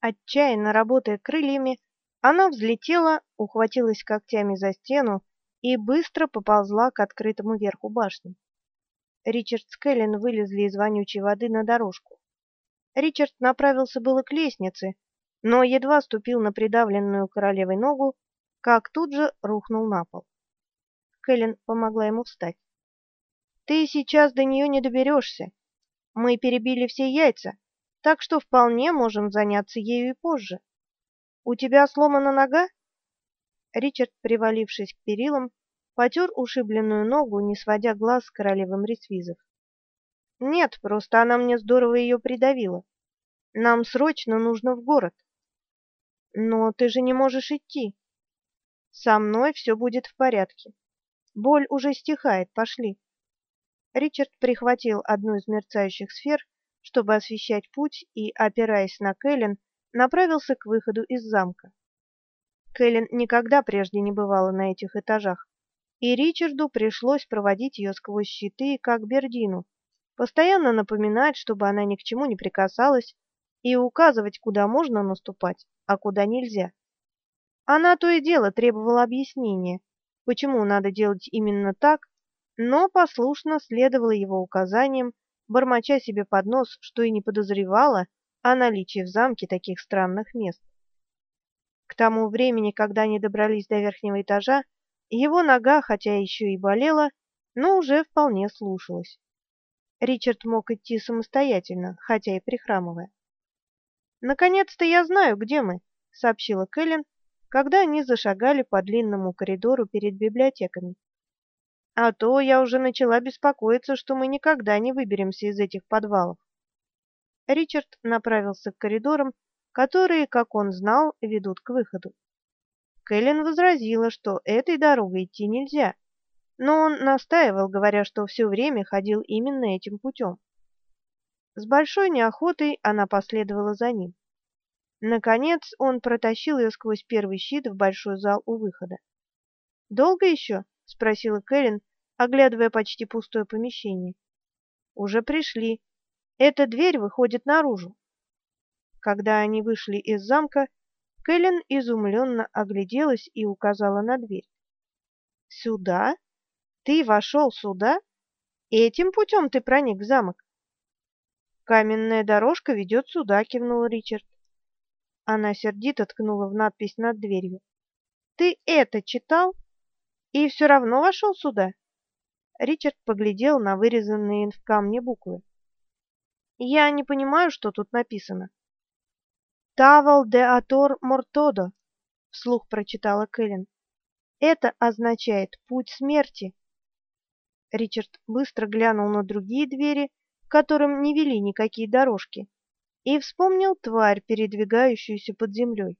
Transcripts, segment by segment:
Отчаянно работая крыльями, она взлетела, ухватилась когтями за стену и быстро поползла к открытому верху башни. Ричард с Кэлен вылезли из вонючей воды на дорожку. Ричард направился было к лестнице, но едва ступил на придавленную королевой ногу, как тут же рухнул на пол. Кэлен помогла ему встать. «Ты сейчас до нее не доберешься. Мы перебили все яйца, так что вполне можем заняться ею и позже. У тебя сломана нога?» Ричард, привалившись к перилам, потер ушибленную ногу, не сводя глаз с королевы Мрисвизов. «Нет, просто она мне здорово ее придавила. Нам срочно нужно в город». «Но ты же не можешь идти». «Со мной все будет в порядке. Боль уже стихает, пошли». Ричард прихватил одну из мерцающих сфер, чтобы освещать путь, и, опираясь на Кэлен, направился к выходу из замка. Кэлен никогда прежде не бывала на этих этажах, и Ричарду пришлось проводить ее сквозь щиты, как Бердину, постоянно напоминать, чтобы она ни к чему не прикасалась, и указывать, куда можно наступать, а куда нельзя. Она то и дело требовала объяснения, почему надо делать именно так, но послушно следовала его указаниям, бормоча себе под нос, что и не подозревала о наличии в замке таких странных мест. К тому времени, когда они добрались до верхнего этажа, его нога, хотя еще и болела, но уже вполне слушалась. Ричард мог идти самостоятельно, хотя и прихрамывая. «Наконец-то я знаю, где мы», — сообщила Кэлен, когда они зашагали по длинному коридору перед библиотеками. «А то я уже начала беспокоиться, что мы никогда не выберемся из этих подвалов». Ричард направился к коридорам, которые, как он знал, ведут к выходу. Кэлен возразила, что этой дорогой идти нельзя, но он настаивал, говоря, что все время ходил именно этим путем. С большой неохотой она последовала за ним. Наконец он протащил ее сквозь первый щит в большой зал у выхода. «Долго еще?» — спросила Кэлен, оглядывая почти пустое помещение. «Уже пришли. Эта дверь выходит наружу. Когда они вышли из замка, Кэлен изумленно огляделась и указала на дверь. «Сюда? Ты вошел сюда? Этим путем ты проник в замок?» «Каменная дорожка ведет сюда», — кивнул Ричард. Она сердито ткнула в надпись над дверью. «Ты это читал? И все равно вошел сюда?» Ричард поглядел на вырезанные в камне буквы. «Я не понимаю, что тут написано». «Тавал де Атор Мортодо», — вслух прочитала Кэлен. «Это означает путь смерти». Ричард быстро глянул на другие двери, к которым не вели никакие дорожки, и вспомнил тварь, передвигающуюся под землей.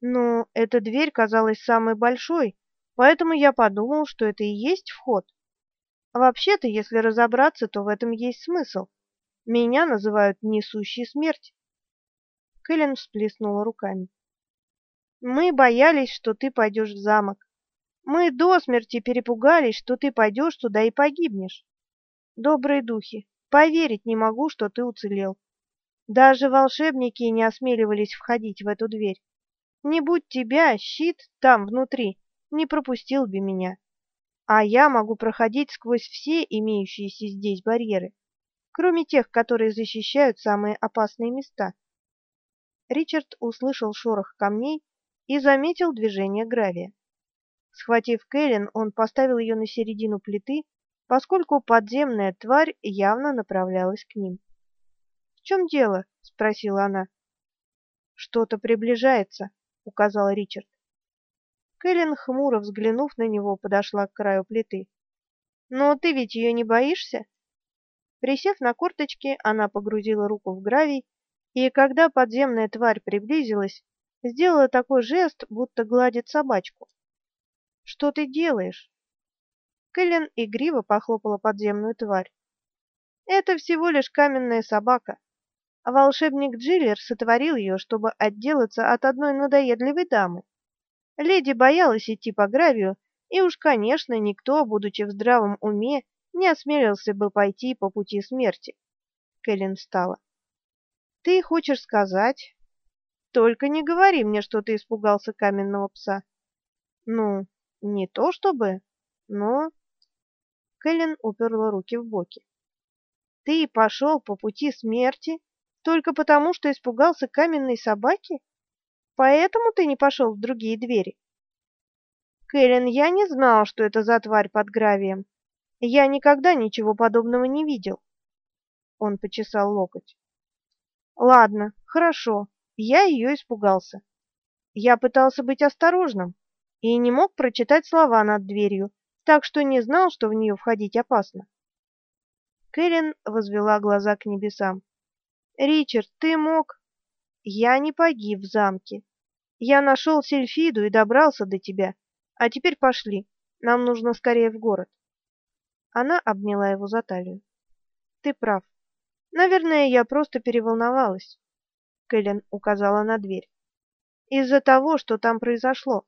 Но эта дверь казалась самой большой, поэтому я подумал, что это и есть вход. Вообще-то, если разобраться, то в этом есть смысл. Меня называют несущей смерть. Кэлен всплеснула руками. Мы боялись, что ты пойдешь в замок. Мы до смерти перепугались, что ты пойдешь туда и погибнешь. Добрые духи, поверить не могу, что ты уцелел. Даже волшебники не осмеливались входить в эту дверь. Не будь тебя, щит там внутри не пропустил бы меня. А я могу проходить сквозь все имеющиеся здесь барьеры, кроме тех, которые защищают самые опасные места. Ричард услышал шорох камней и заметил движение гравия. Схватив Кэлен, он поставил ее на середину плиты, поскольку подземная тварь явно направлялась к ним. "В чем дело?" спросила она. "Что-то приближается", указал Ричард. Кэлен, хмуро взглянув на него, подошла к краю плиты. "Но ты ведь ее не боишься?" Присев на корточки, она погрузила руку в гравий и когда подземная тварь приблизилась, сделала такой жест, будто гладит собачку. «Что ты делаешь?» Кэлен игриво похлопала подземную тварь. «Это всего лишь каменная собака. А волшебник Джиллер сотворил ее, чтобы отделаться от одной надоедливой дамы. Леди боялась идти по гравию, и уж, конечно, никто, будучи в здравом уме, не осмелился бы пойти по пути смерти. Кэлен встала. Ты хочешь сказать, Только не говори мне, что ты испугался каменного пса. Ну, не то чтобы, но Кэлен уперла руки в боки. Ты пошел по пути смерти только потому, что испугался каменной собаки? Поэтому ты не пошел в другие двери? Кэлен, я не знал, что это за тварь под гравием. Я никогда ничего подобного не видел. Он почесал локоть. Ладно, хорошо. Я ее испугался. Я пытался быть осторожным и не мог прочитать слова над дверью, так что не знал, что в нее входить опасно. Кэлен возвела глаза к небесам. Ричард, ты мог Я не погиб в замке. Я нашел Сельфиду и добрался до тебя. А теперь пошли. Нам нужно скорее в город. Она обняла его за талию. Ты прав. Наверное, я просто переволновалась. Кэлен указала на дверь. Из-за того, что там произошло.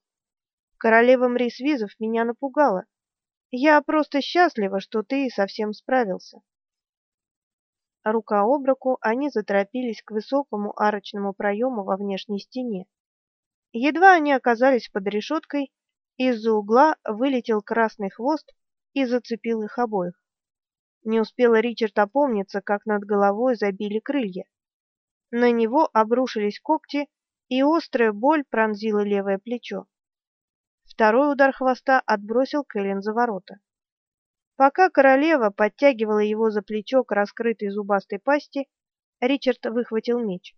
Королева Мрисвизов меня напугала. Я просто счастлива, что ты совсем справился. Рука об руку они заторопились к высокому арочному проему во внешней стене. Едва они оказались под решеткой, из-за угла вылетел красный хвост и зацепил их обоих. Не успела Ричард опомниться, как над головой забили крылья. На него обрушились когти, и острая боль пронзила левое плечо. Второй удар хвоста отбросил Кэлен за ворота. Пока королева подтягивала его за плечо к раскрытой зубастой пасти, Ричард выхватил меч.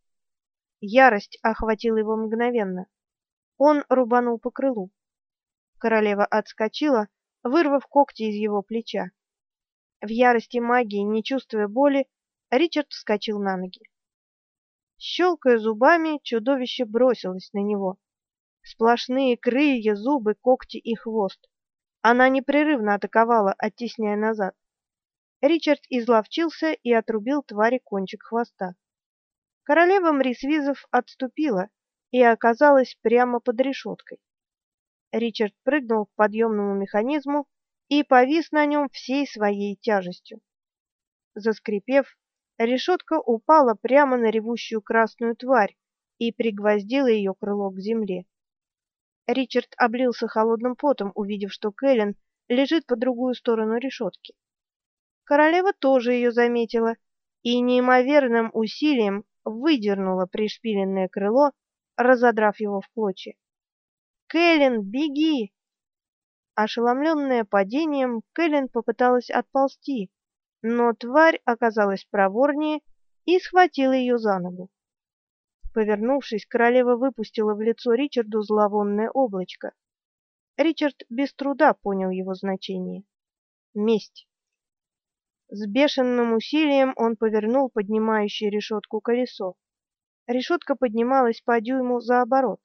Ярость охватила его мгновенно. Он рубанул по крылу. Королева отскочила, вырвав когти из его плеча. В ярости магии, не чувствуя боли, Ричард вскочил на ноги. Щелкая зубами, чудовище бросилось на него. Сплошные крылья, зубы, когти и хвост. Она непрерывно атаковала, оттесняя назад. Ричард изловчился и отрубил твари кончик хвоста. Королева Мрисвизов отступила и оказалась прямо под решеткой. Ричард прыгнул к подъемному механизму и повис на нем всей своей тяжестью. Заскрипев, решетка упала прямо на ревущую красную тварь и пригвоздила ее крыло к земле. Ричард облился холодным потом, увидев, что Кэлен лежит по другую сторону решетки. Королева тоже ее заметила и неимоверным усилием выдернула пришпиленное крыло, разодрав его в клочья. Кэлен, беги!» Ошеломленная падением, Кэлен попыталась отползти, но тварь оказалась проворнее и схватила ее за ногу. Повернувшись, королева выпустила в лицо Ричарду зловонное облачко. Ричард без труда понял его значение. Месть. С бешеным усилием он повернул поднимающее решетку колесо. Решетка поднималась по дюйму за оборот.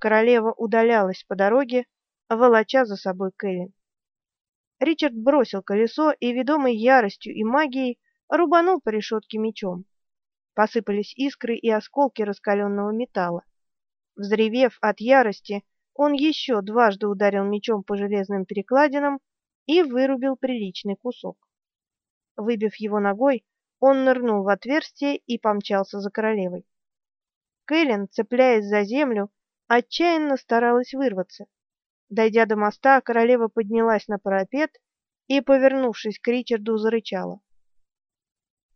Королева удалялась по дороге, волоча за собой Кэлен. Ричард бросил колесо и, ведомый яростью и магией, рубанул по решетке мечом. Посыпались искры и осколки раскаленного металла. Взревев от ярости, он еще дважды ударил мечом по железным перекладинам и вырубил приличный кусок. Выбив его ногой, он нырнул в отверстие и помчался за королевой. Кэлен, цепляясь за землю, отчаянно старалась вырваться. Дойдя до моста, королева поднялась на парапет и, повернувшись к Ричарду, зарычала.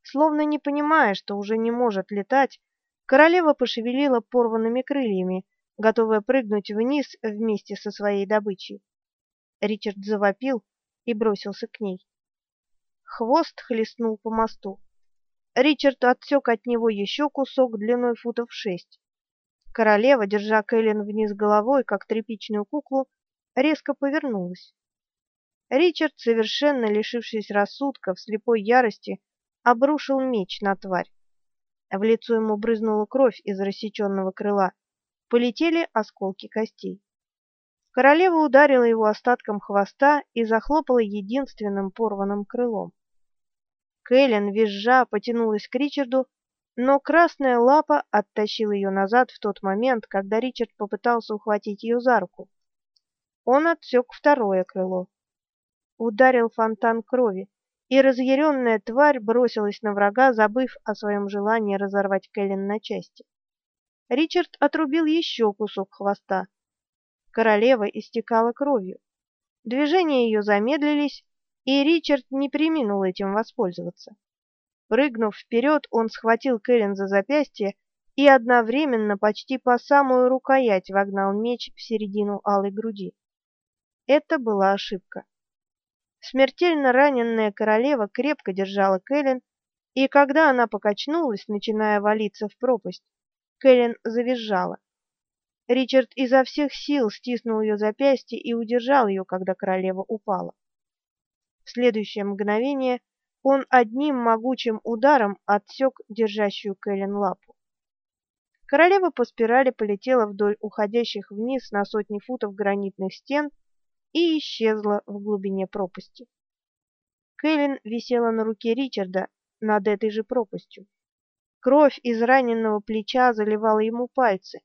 Словно не понимая, что уже не может летать, королева пошевелила порванными крыльями, готовая прыгнуть вниз вместе со своей добычей. Ричард завопил и бросился к ней. Хвост хлестнул по мосту. Ричард отсек от него еще кусок длиной футов шесть. Королева, держа Кэлен вниз головой, как тряпичную куклу, резко повернулась. Ричард, совершенно лишившись рассудка, в слепой ярости обрушил меч на тварь. В лицо ему брызнула кровь из рассеченного крыла. Полетели осколки костей. Королева ударила его остатком хвоста и захлопала единственным порванным крылом. Кэлен, визжа, потянулась к Ричарду, но красная лапа оттащила ее назад в тот момент, когда Ричард попытался ухватить ее за руку. Он отсек второе крыло. Ударил фонтан крови, и разъяренная тварь бросилась на врага, забыв о своем желании разорвать Кэлен на части. Ричард отрубил еще кусок хвоста. Королева истекала кровью. Движения ее замедлились, и Ричард не преминул этим воспользоваться. Прыгнув вперед, он схватил Кэлен за запястье и одновременно почти по самую рукоять вогнал меч в середину алой груди. Это была ошибка. Смертельно раненная королева крепко держала Кэлен, и когда она покачнулась, начиная валиться в пропасть, Кэлен завизжала. Ричард изо всех сил стиснул ее запястье и удержал ее, когда королева упала. В следующее мгновение он одним могучим ударом отсек держащую Кэлен лапу. Королева по спирали полетела вдоль уходящих вниз на сотни футов гранитных стен и исчезла в глубине пропасти. Кэлен висела на руке Ричарда над этой же пропастью. Кровь из раненного плеча заливала ему пальцы.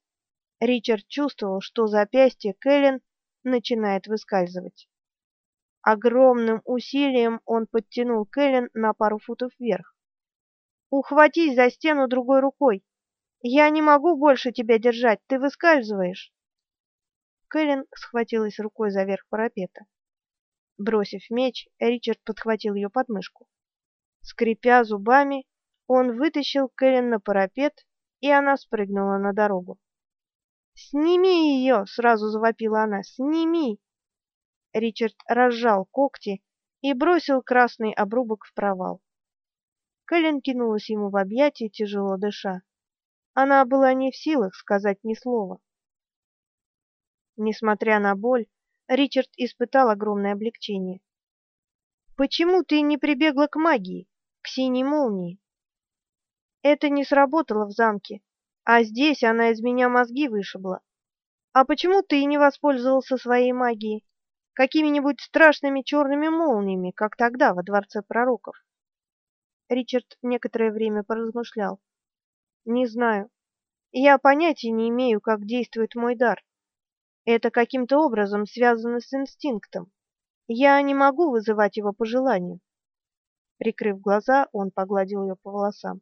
Ричард чувствовал, что запястье Кэлен начинает выскальзывать. Огромным усилием он подтянул Кэлен на пару футов вверх. «Ухватись за стену другой рукой!» Я не могу больше тебя держать, ты выскальзываешь. Кэлен схватилась рукой за верх парапета. Бросив меч, Ричард подхватил ее подмышку. Скрипя зубами, он вытащил Кэлен на парапет, и она спрыгнула на дорогу. «Сними ее!» — сразу завопила она. «Сними!» Ричард разжал когти и бросил красный обрубок в провал. Кэлен кинулась ему в объятия, тяжело дыша. Она была не в силах сказать ни слова. Несмотря на боль, Ричард испытал огромное облегчение. Почему ты не прибегла к магии, к синей молнии? Это не сработало в замке, а здесь она из меня мозги вышибла. А почему ты не воспользовался своей магией, какими-нибудь страшными черными молниями, как тогда во дворце пророков? Ричард некоторое время поразмышлял. Не знаю. Я понятия не имею, как действует мой дар. Это каким-то образом связано с инстинктом. Я не могу вызывать его по желанию. Прикрыв глаза, он погладил ее по волосам.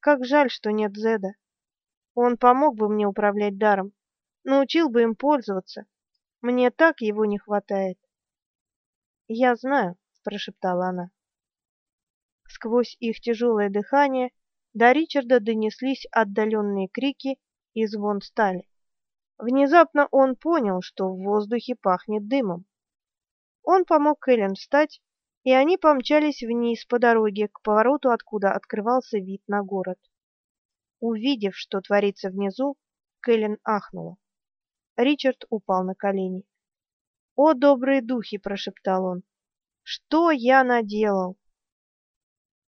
Как жаль, что нет Зеда. Он помог бы мне управлять даром, научил бы им пользоваться. Мне так его не хватает. Я знаю, прошептала она. Сквозь их тяжелое дыхание до Ричарда донеслись отдаленные крики и звон стали. Внезапно он понял, что в воздухе пахнет дымом. Он помог Кэлен встать, и они помчались вниз по дороге к повороту, откуда открывался вид на город. Увидев, что творится внизу, Кэлен ахнула. Ричард упал на колени. "О, добрые духи", прошептал он. "Что я наделал?